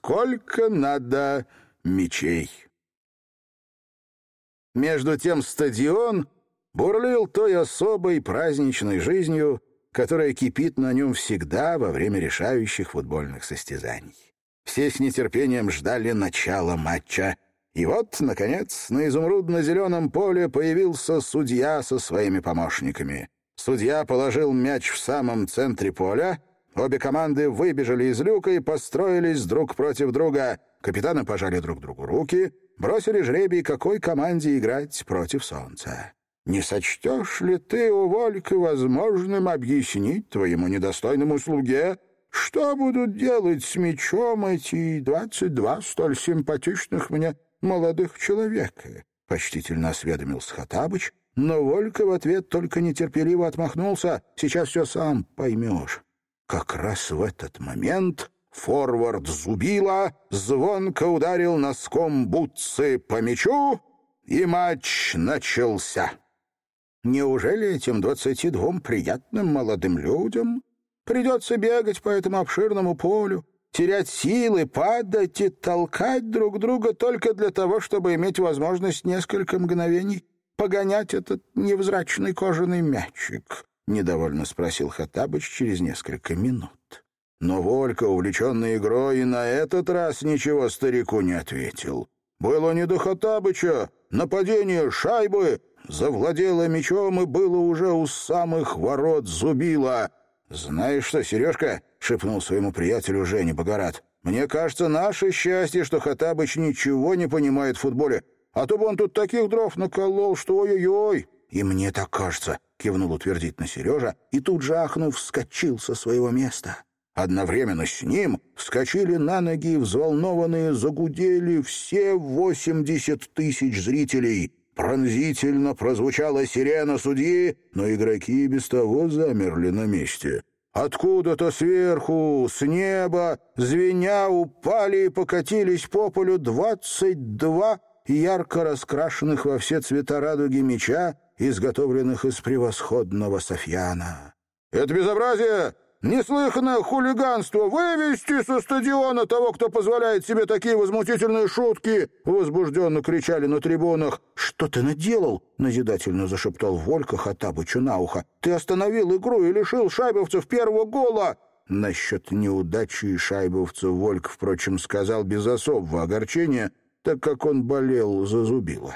сколько надо мечей. Между тем стадион бурлил той особой праздничной жизнью, которая кипит на нем всегда во время решающих футбольных состязаний. Все с нетерпением ждали начала матча. И вот, наконец, на изумрудно-зеленом поле появился судья со своими помощниками. Судья положил мяч в самом центре поля, обе команды выбежали из люка и построились друг против друга. Капитаны пожали друг другу руки, бросили жребий, какой команде играть против солнца. Не сочтешь ли ты, у Волька, возможным объяснить твоему недостойному слуге, что будут делать с мечом эти двадцать два столь симпатичных мне молодых человека? Почтительно осведомился Хатабыч, но Волька в ответ только нетерпеливо отмахнулся. Сейчас все сам поймешь. Как раз в этот момент форвард Зубила звонко ударил носком бутсы по мячу, и матч начался. Неужели этим двадцати двум приятным молодым людям придется бегать по этому обширному полю, терять силы, падать и толкать друг друга только для того, чтобы иметь возможность несколько мгновений погонять этот невзрачный кожаный мячик? — недовольно спросил Хаттабыч через несколько минут. Но Волька, увлеченный игрой, и на этот раз ничего старику не ответил. Было не до Хаттабыча, нападение шайбы, завладела мечом и было уже у самых ворот зубила. «Знаешь что, Сережка?» — шепнул своему приятелю Жене Богорат. «Мне кажется, наше счастье, что Хатабыч ничего не понимает в футболе, а то бы он тут таких дров наколол, что ой-ой-ой!» «И мне так кажется», — кивнул утвердительно Сережа, и тут же, ахнув, вскочил со своего места. Одновременно с ним вскочили на ноги взволнованные загудели все восемьдесят тысяч зрителей — Пронзительно прозвучала сирена судьи, но игроки без того замерли на месте. Откуда-то сверху, с неба, звеня, упали и покатились по полю двадцать два ярко раскрашенных во все цвета радуги меча, изготовленных из превосходного софьяна. «Это безобразие! Неслыханное хулиганство! Вывести со стадиона того, кто позволяет себе такие возмутительные шутки!» Возбужденно кричали на трибунах. «Что ты наделал?» — назидательно зашептал Волька Хатабычу на ухо. «Ты остановил игру и лишил шайбовцев первого гола!» Насчет неудачи шайбовцев Вольк, впрочем, сказал без особого огорчения, так как он болел за зубило.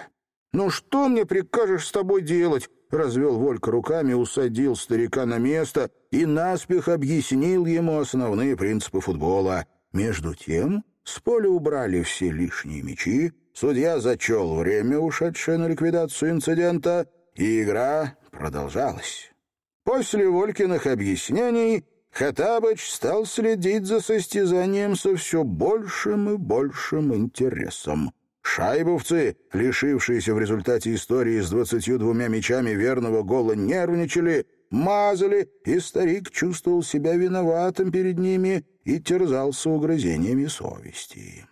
«Ну что мне прикажешь с тобой делать?» развел Волька руками, усадил старика на место и наспех объяснил ему основные принципы футбола. Между тем с поля убрали все лишние мячи, судья зачел время, ушедшее на ликвидацию инцидента, и игра продолжалась. После Волькиных объяснений Хатабыч стал следить за состязанием со все большим и большим интересом. Шайбовцы, лишившиеся в результате истории с двадцатью двумя мячами верного гола, нервничали, мазали, и старик чувствовал себя виноватым перед ними и терзался угрызениями совести.